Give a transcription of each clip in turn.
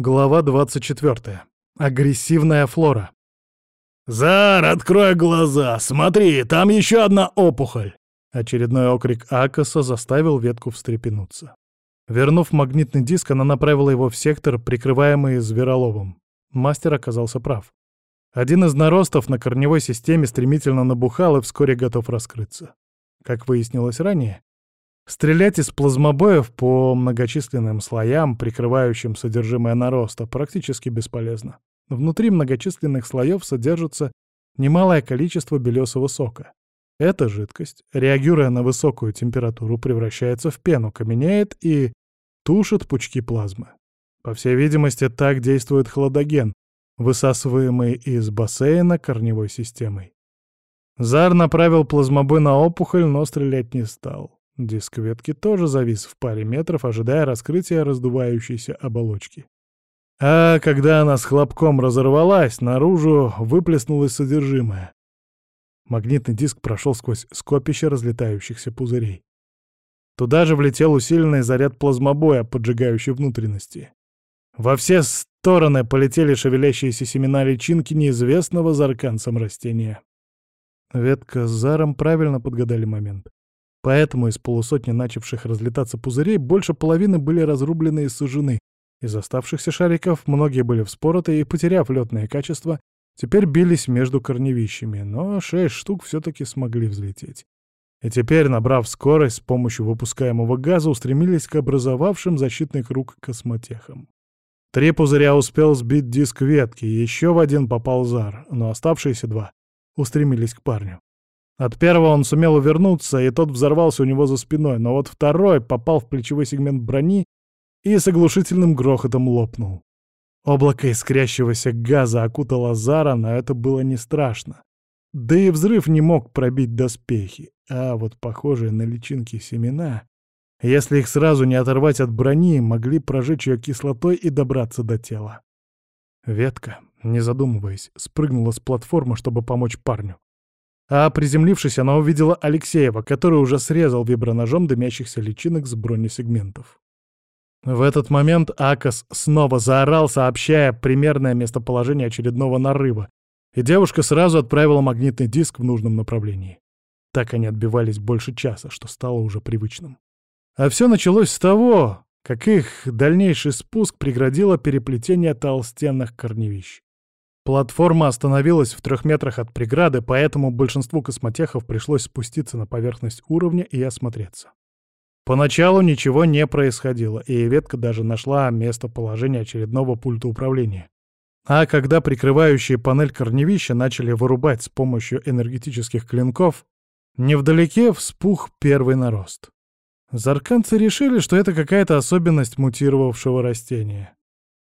Глава 24. Агрессивная флора. «Зар, открой глаза! Смотри, там еще одна опухоль!» Очередной окрик Акаса заставил ветку встрепенуться. Вернув магнитный диск, она направила его в сектор, прикрываемый звероловом. Мастер оказался прав. Один из наростов на корневой системе стремительно набухал и вскоре готов раскрыться. Как выяснилось ранее, Стрелять из плазмобоев по многочисленным слоям, прикрывающим содержимое нароста, практически бесполезно. Внутри многочисленных слоев содержится немалое количество белесого сока. Эта жидкость, реагируя на высокую температуру, превращается в пену, каменеет и тушит пучки плазмы. По всей видимости, так действует хладоген, высасываемый из бассейна корневой системой. Зар направил плазмобой на опухоль, но стрелять не стал. Диск ветки тоже завис в паре метров, ожидая раскрытия раздувающейся оболочки. А когда она с хлопком разорвалась, наружу выплеснулось содержимое. Магнитный диск прошел сквозь скопище разлетающихся пузырей. Туда же влетел усиленный заряд плазмобоя, поджигающий внутренности. Во все стороны полетели шевелящиеся семена личинки неизвестного зарканцам растения. Ветка с Заром правильно подгадали момент. Поэтому из полусотни начавших разлетаться пузырей больше половины были разрублены и сожжены. Из оставшихся шариков многие были вспороты и, потеряв летное качество, теперь бились между корневищами, но шесть штук все-таки смогли взлететь. И теперь, набрав скорость с помощью выпускаемого газа, устремились к образовавшим защитный круг космотехам. Три пузыря успел сбить диск ветки, еще в один попал Зар, но оставшиеся два устремились к парню. От первого он сумел увернуться, и тот взорвался у него за спиной, но вот второй попал в плечевой сегмент брони и с оглушительным грохотом лопнул. Облако искрящегося газа окутало Зара, но это было не страшно. Да и взрыв не мог пробить доспехи, а вот похожие на личинки семена, если их сразу не оторвать от брони, могли прожечь ее кислотой и добраться до тела. Ветка, не задумываясь, спрыгнула с платформы, чтобы помочь парню. А приземлившись, она увидела Алексеева, который уже срезал виброножом дымящихся личинок с бронесегментов. В этот момент Акас снова заорал, сообщая примерное местоположение очередного нарыва, и девушка сразу отправила магнитный диск в нужном направлении. Так они отбивались больше часа, что стало уже привычным. А все началось с того, как их дальнейший спуск преградило переплетение толстенных корневищ. Платформа остановилась в трех метрах от преграды, поэтому большинству космотехов пришлось спуститься на поверхность уровня и осмотреться. Поначалу ничего не происходило, и ветка даже нашла местоположение очередного пульта управления. А когда прикрывающие панель корневища начали вырубать с помощью энергетических клинков, невдалеке вспух первый нарост. Зарканцы решили, что это какая-то особенность мутировавшего растения.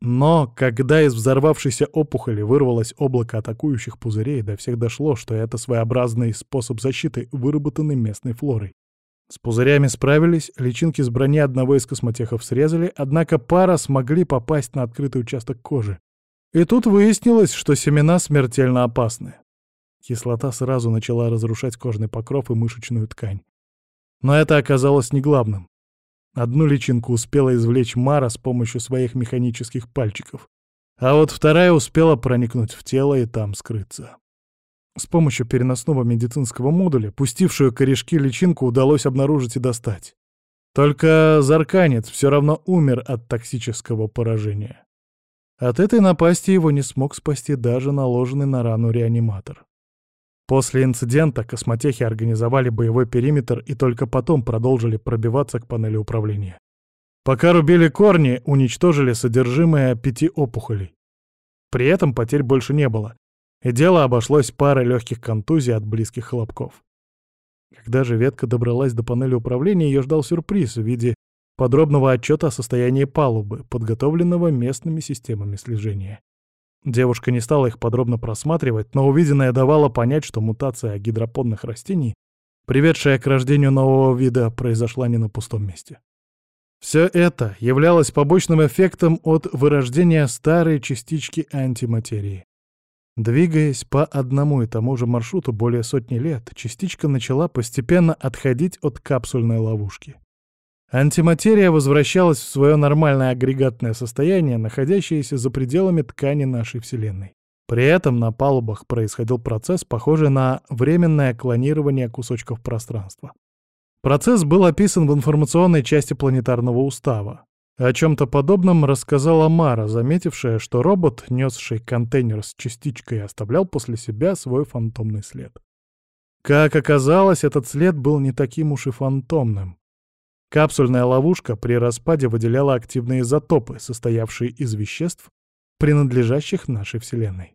Но когда из взорвавшейся опухоли вырвалось облако атакующих пузырей, до всех дошло, что это своеобразный способ защиты, выработанный местной флорой. С пузырями справились, личинки с брони одного из космотехов срезали, однако пара смогли попасть на открытый участок кожи. И тут выяснилось, что семена смертельно опасны. Кислота сразу начала разрушать кожный покров и мышечную ткань. Но это оказалось не главным. Одну личинку успела извлечь Мара с помощью своих механических пальчиков, а вот вторая успела проникнуть в тело и там скрыться. С помощью переносного медицинского модуля пустившую корешки личинку удалось обнаружить и достать. Только Зарканец все равно умер от токсического поражения. От этой напасти его не смог спасти даже наложенный на рану реаниматор. После инцидента космотехи организовали боевой периметр и только потом продолжили пробиваться к панели управления. Пока рубили корни, уничтожили содержимое пяти опухолей. При этом потерь больше не было, и дело обошлось парой легких контузий от близких хлопков. Когда же ветка добралась до панели управления, ее ждал сюрприз в виде подробного отчета о состоянии палубы, подготовленного местными системами слежения. Девушка не стала их подробно просматривать, но увиденное давало понять, что мутация гидроподных растений, приведшая к рождению нового вида, произошла не на пустом месте. Все это являлось побочным эффектом от вырождения старой частички антиматерии. Двигаясь по одному и тому же маршруту более сотни лет, частичка начала постепенно отходить от капсульной ловушки. Антиматерия возвращалась в свое нормальное агрегатное состояние, находящееся за пределами ткани нашей Вселенной. При этом на палубах происходил процесс, похожий на временное клонирование кусочков пространства. Процесс был описан в информационной части планетарного устава. О чем-то подобном рассказала Мара, заметившая, что робот, несший контейнер с частичкой, оставлял после себя свой фантомный след. Как оказалось, этот след был не таким уж и фантомным. Капсульная ловушка при распаде выделяла активные изотопы, состоявшие из веществ, принадлежащих нашей Вселенной.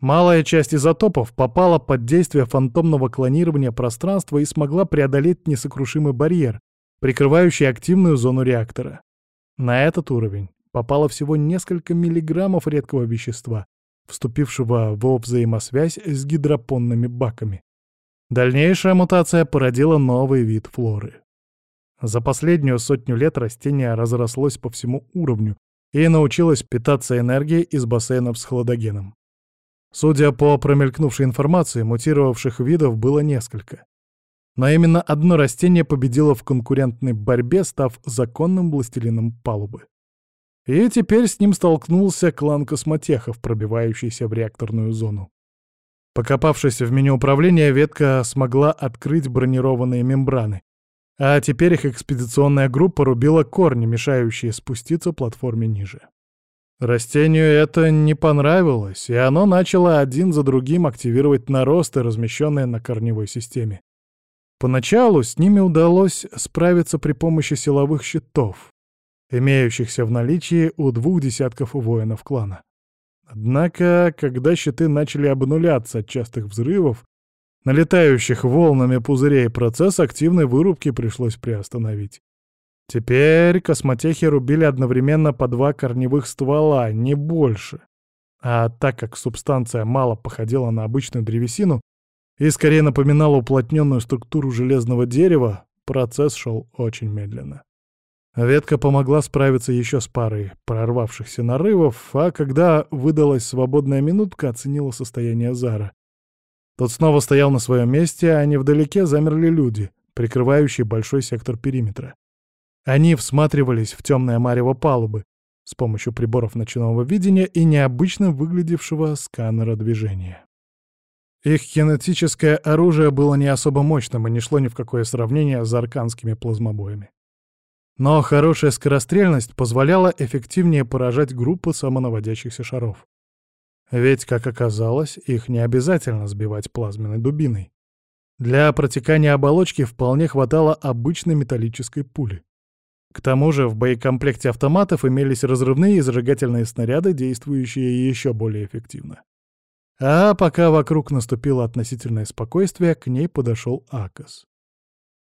Малая часть изотопов попала под действие фантомного клонирования пространства и смогла преодолеть несокрушимый барьер, прикрывающий активную зону реактора. На этот уровень попало всего несколько миллиграммов редкого вещества, вступившего во взаимосвязь с гидропонными баками. Дальнейшая мутация породила новый вид флоры. За последнюю сотню лет растение разрослось по всему уровню и научилось питаться энергией из бассейнов с хладогеном. Судя по промелькнувшей информации, мутировавших видов было несколько. Но именно одно растение победило в конкурентной борьбе, став законным властелином палубы. И теперь с ним столкнулся клан космотехов, пробивающийся в реакторную зону. Покопавшись в меню управления, ветка смогла открыть бронированные мембраны, а теперь их экспедиционная группа рубила корни, мешающие спуститься платформе ниже. Растению это не понравилось, и оно начало один за другим активировать наросты, размещенные на корневой системе. Поначалу с ними удалось справиться при помощи силовых щитов, имеющихся в наличии у двух десятков воинов клана. Однако, когда щиты начали обнуляться от частых взрывов, налетающих волнами пузырей, процесс активной вырубки пришлось приостановить. Теперь космотехи рубили одновременно по два корневых ствола, не больше. А так как субстанция мало походила на обычную древесину и скорее напоминала уплотненную структуру железного дерева, процесс шел очень медленно. Ветка помогла справиться еще с парой прорвавшихся нарывов, а когда выдалась свободная минутка, оценила состояние Зара. Тот снова стоял на своем месте, а невдалеке замерли люди, прикрывающие большой сектор периметра. Они всматривались в темное марево палубы с помощью приборов ночного видения и необычно выглядевшего сканера движения. Их кинетическое оружие было не особо мощным и не шло ни в какое сравнение с арканскими плазмобоями. Но хорошая скорострельность позволяла эффективнее поражать группы самонаводящихся шаров. Ведь, как оказалось, их не обязательно сбивать плазменной дубиной. Для протекания оболочки вполне хватало обычной металлической пули. К тому же в боекомплекте автоматов имелись разрывные и зажигательные снаряды, действующие еще более эффективно. А пока вокруг наступило относительное спокойствие, к ней подошел Акос.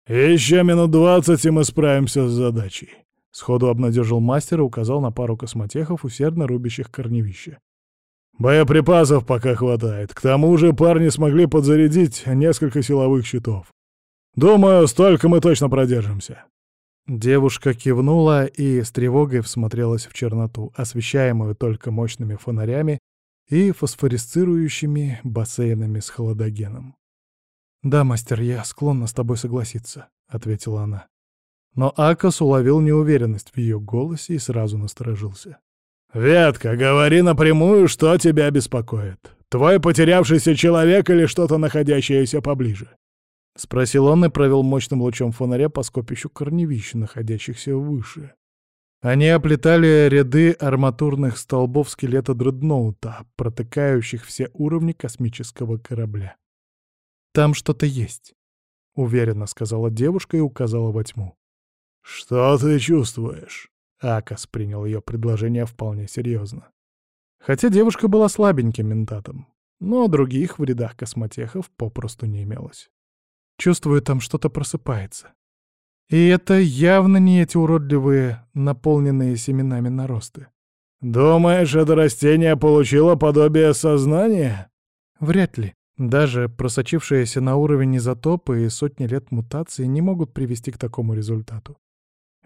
«Еще минут двадцать, и мы справимся с задачей», — сходу обнадежил мастер и указал на пару космотехов, усердно рубящих корневище. «Боеприпасов пока хватает. К тому же парни смогли подзарядить несколько силовых щитов. Думаю, столько мы точно продержимся». Девушка кивнула и с тревогой всмотрелась в черноту, освещаемую только мощными фонарями и фосфорисцирующими бассейнами с холодогеном. «Да, мастер, я склонна с тобой согласиться», — ответила она. Но Акас уловил неуверенность в ее голосе и сразу насторожился. «Ветка, говори напрямую, что тебя беспокоит. Твой потерявшийся человек или что-то находящееся поближе?» — спросил он и провел мощным лучом фонаря по скопищу корневищ, находящихся выше. Они оплетали ряды арматурных столбов скелета дредноута, протыкающих все уровни космического корабля. «Там что-то есть», — уверенно сказала девушка и указала во тьму. «Что ты чувствуешь?» Акас принял ее предложение вполне серьезно. Хотя девушка была слабеньким ментатом, но других в рядах космотехов попросту не имелось. Чувствую, там что-то просыпается. И это явно не эти уродливые, наполненные семенами наросты. «Думаешь, это растение получило подобие сознания?» Вряд ли. Даже просочившиеся на уровень изотопы и сотни лет мутации не могут привести к такому результату.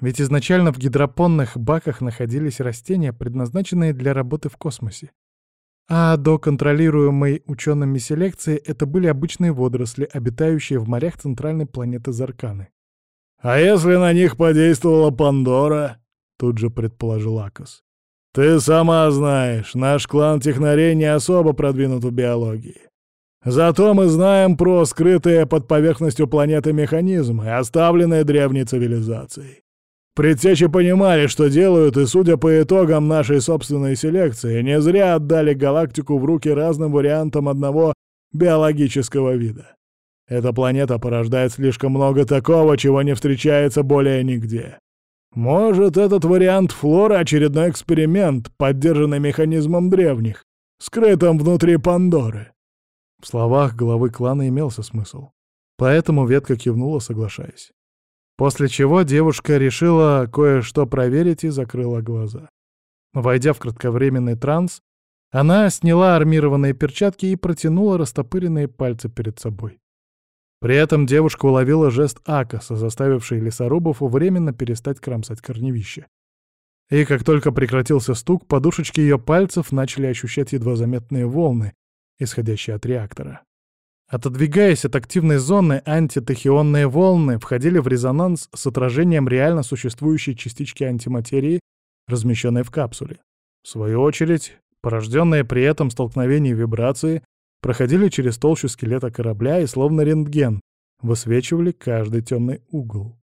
Ведь изначально в гидропонных баках находились растения, предназначенные для работы в космосе. А до контролируемой учеными селекции это были обычные водоросли, обитающие в морях центральной планеты Зарканы. «А если на них подействовала Пандора?» — тут же предположил Акос. «Ты сама знаешь, наш клан технарей не особо продвинут в биологии. Зато мы знаем про скрытые под поверхностью планеты механизмы, оставленные древней цивилизацией. Предтечи понимали, что делают, и, судя по итогам нашей собственной селекции, не зря отдали галактику в руки разным вариантам одного биологического вида. Эта планета порождает слишком много такого, чего не встречается более нигде. Может, этот вариант флоры — очередной эксперимент, поддержанный механизмом древних, скрытым внутри Пандоры. В словах главы клана имелся смысл. Поэтому ветка кивнула, соглашаясь. После чего девушка решила кое-что проверить и закрыла глаза. Войдя в кратковременный транс, она сняла армированные перчатки и протянула растопыренные пальцы перед собой. При этом девушка уловила жест Акаса, заставивший лесорубов временно перестать кромсать корневище. И как только прекратился стук, подушечки ее пальцев начали ощущать едва заметные волны, исходящие от реактора. Отодвигаясь от активной зоны, антитахионные волны входили в резонанс с отражением реально существующей частички антиматерии, размещенной в капсуле. В свою очередь, порожденные при этом столкновения вибрации проходили через толщу скелета корабля и, словно рентген, высвечивали каждый темный угол.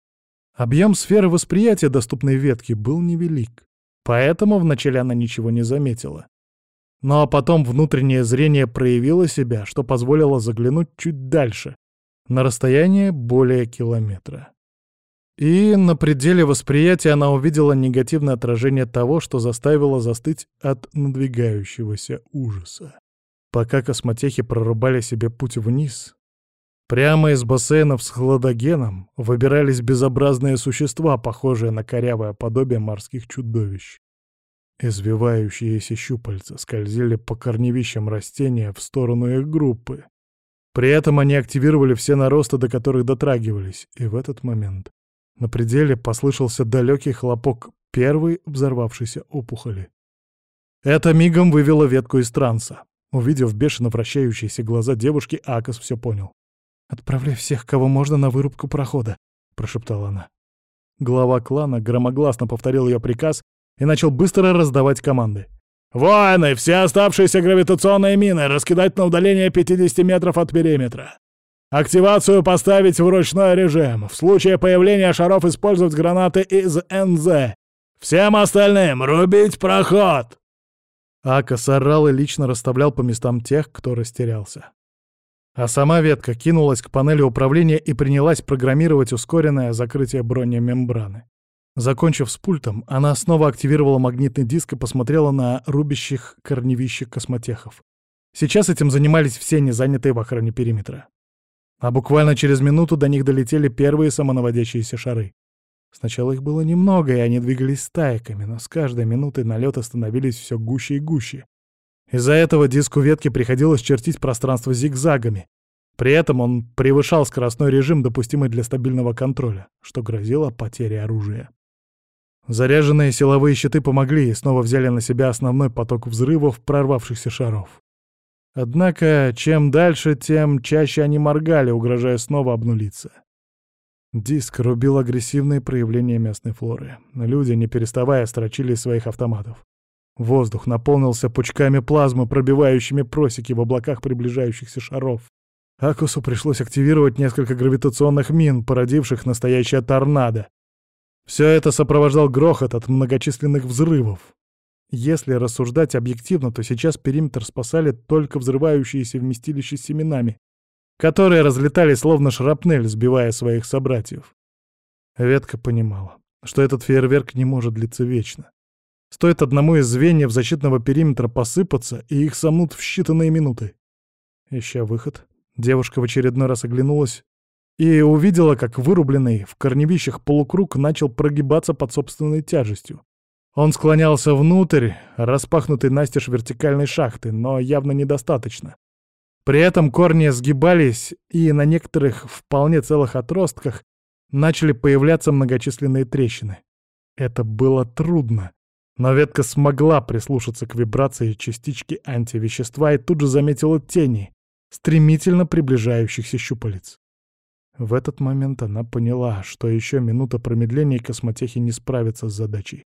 Объем сферы восприятия доступной ветки был невелик, поэтому вначале она ничего не заметила. Ну а потом внутреннее зрение проявило себя, что позволило заглянуть чуть дальше, на расстояние более километра. И на пределе восприятия она увидела негативное отражение того, что заставило застыть от надвигающегося ужаса. Пока космотехи прорубали себе путь вниз, прямо из бассейнов с хладогеном выбирались безобразные существа, похожие на корявое подобие морских чудовищ. Извивающиеся щупальца скользили по корневищам растения в сторону их группы. При этом они активировали все наросты, до которых дотрагивались, и в этот момент на пределе послышался далекий хлопок первой взорвавшейся опухоли. Это мигом вывело ветку из транса. Увидев бешено вращающиеся глаза девушки, Акас все понял. «Отправляй всех, кого можно, на вырубку прохода», — прошептала она. Глава клана громогласно повторил ее приказ и начал быстро раздавать команды. «Воины, все оставшиеся гравитационные мины раскидать на удаление 50 метров от периметра. Активацию поставить в ручной режим. В случае появления шаров использовать гранаты из НЗ. Всем остальным рубить проход!» Ака сорал и лично расставлял по местам тех, кто растерялся. А сама ветка кинулась к панели управления и принялась программировать ускоренное закрытие бронемембраны. Закончив с пультом, она снова активировала магнитный диск и посмотрела на рубящих корневища космотехов. Сейчас этим занимались все незанятые в охране периметра. А буквально через минуту до них долетели первые самонаводящиеся шары. Сначала их было немного, и они двигались стайками, но с каждой минутой налеты становились все гуще и гуще. Из-за этого диску ветки приходилось чертить пространство зигзагами. При этом он превышал скоростной режим, допустимый для стабильного контроля, что грозило потерей оружия. Заряженные силовые щиты помогли и снова взяли на себя основной поток взрывов прорвавшихся шаров. Однако, чем дальше, тем чаще они моргали, угрожая снова обнулиться. Диск рубил агрессивные проявления местной флоры. Люди, не переставая, строчили из своих автоматов. Воздух наполнился пучками плазмы, пробивающими просеки в облаках приближающихся шаров. Акусу пришлось активировать несколько гравитационных мин, породивших настоящее торнадо. Все это сопровождал грохот от многочисленных взрывов. Если рассуждать объективно, то сейчас периметр спасали только взрывающиеся вместилища с семенами, которые разлетались словно шрапнель, сбивая своих собратьев. Ветка понимала, что этот фейерверк не может длиться вечно. Стоит одному из звеньев защитного периметра посыпаться, и их сомнут в считанные минуты. Ища выход, девушка в очередной раз оглянулась и увидела, как вырубленный в корневищах полукруг начал прогибаться под собственной тяжестью. Он склонялся внутрь, распахнутой настежь вертикальной шахты, но явно недостаточно. При этом корни сгибались, и на некоторых вполне целых отростках начали появляться многочисленные трещины. Это было трудно, но ветка смогла прислушаться к вибрации частички антивещества и тут же заметила тени, стремительно приближающихся щупалец. В этот момент она поняла, что еще минута промедления и космотехи не справятся с задачей.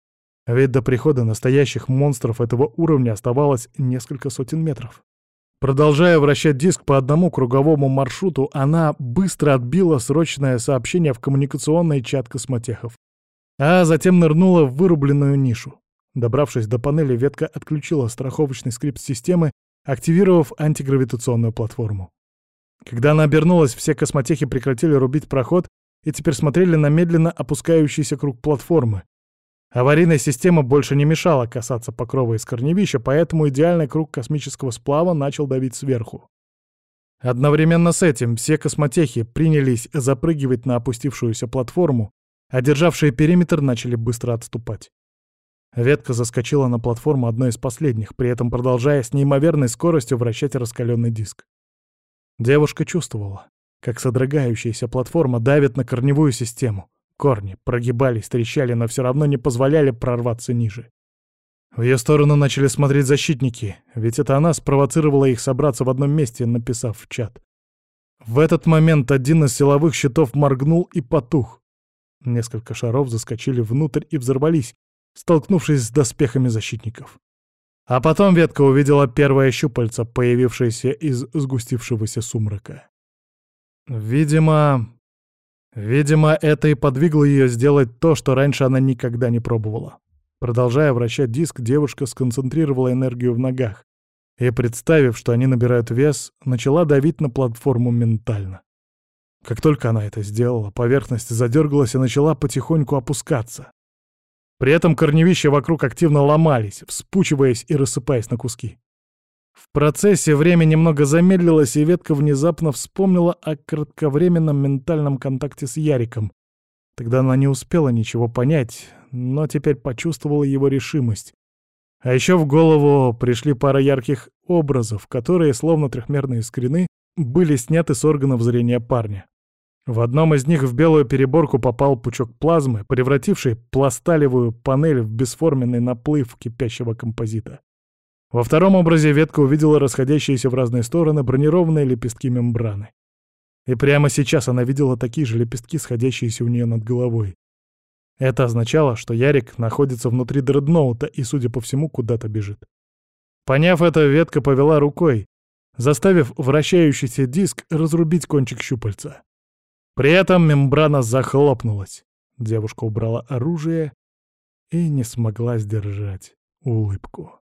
Ведь до прихода настоящих монстров этого уровня оставалось несколько сотен метров. Продолжая вращать диск по одному круговому маршруту, она быстро отбила срочное сообщение в коммуникационный чат космотехов, а затем нырнула в вырубленную нишу. Добравшись до панели, ветка отключила страховочный скрипт системы, активировав антигравитационную платформу. Когда она обернулась, все космотехи прекратили рубить проход и теперь смотрели на медленно опускающийся круг платформы, Аварийная система больше не мешала касаться покрова из корневища, поэтому идеальный круг космического сплава начал давить сверху. Одновременно с этим все космотехи принялись запрыгивать на опустившуюся платформу, а державшие периметр начали быстро отступать. Ветка заскочила на платформу одной из последних, при этом продолжая с неимоверной скоростью вращать раскаленный диск. Девушка чувствовала, как содрогающаяся платформа давит на корневую систему — Корни прогибались, трещали, но все равно не позволяли прорваться ниже. В ее сторону начали смотреть защитники, ведь это она спровоцировала их собраться в одном месте, написав в чат. В этот момент один из силовых щитов моргнул и потух. Несколько шаров заскочили внутрь и взорвались, столкнувшись с доспехами защитников. А потом ветка увидела первое щупальце, появившееся из сгустившегося сумрака. Видимо, Видимо, это и подвигло ее сделать то, что раньше она никогда не пробовала. Продолжая вращать диск, девушка сконцентрировала энергию в ногах и, представив, что они набирают вес, начала давить на платформу ментально. Как только она это сделала, поверхность задергалась и начала потихоньку опускаться. При этом корневища вокруг активно ломались, вспучиваясь и рассыпаясь на куски. В процессе время немного замедлилось, и ветка внезапно вспомнила о кратковременном ментальном контакте с Яриком. Тогда она не успела ничего понять, но теперь почувствовала его решимость. А еще в голову пришли пара ярких образов, которые, словно трехмерные скрины, были сняты с органов зрения парня. В одном из них в белую переборку попал пучок плазмы, превративший пласталевую панель в бесформенный наплыв кипящего композита. Во втором образе ветка увидела расходящиеся в разные стороны бронированные лепестки мембраны. И прямо сейчас она видела такие же лепестки, сходящиеся у нее над головой. Это означало, что Ярик находится внутри дредноута и, судя по всему, куда-то бежит. Поняв это, ветка повела рукой, заставив вращающийся диск разрубить кончик щупальца. При этом мембрана захлопнулась. Девушка убрала оружие и не смогла сдержать улыбку.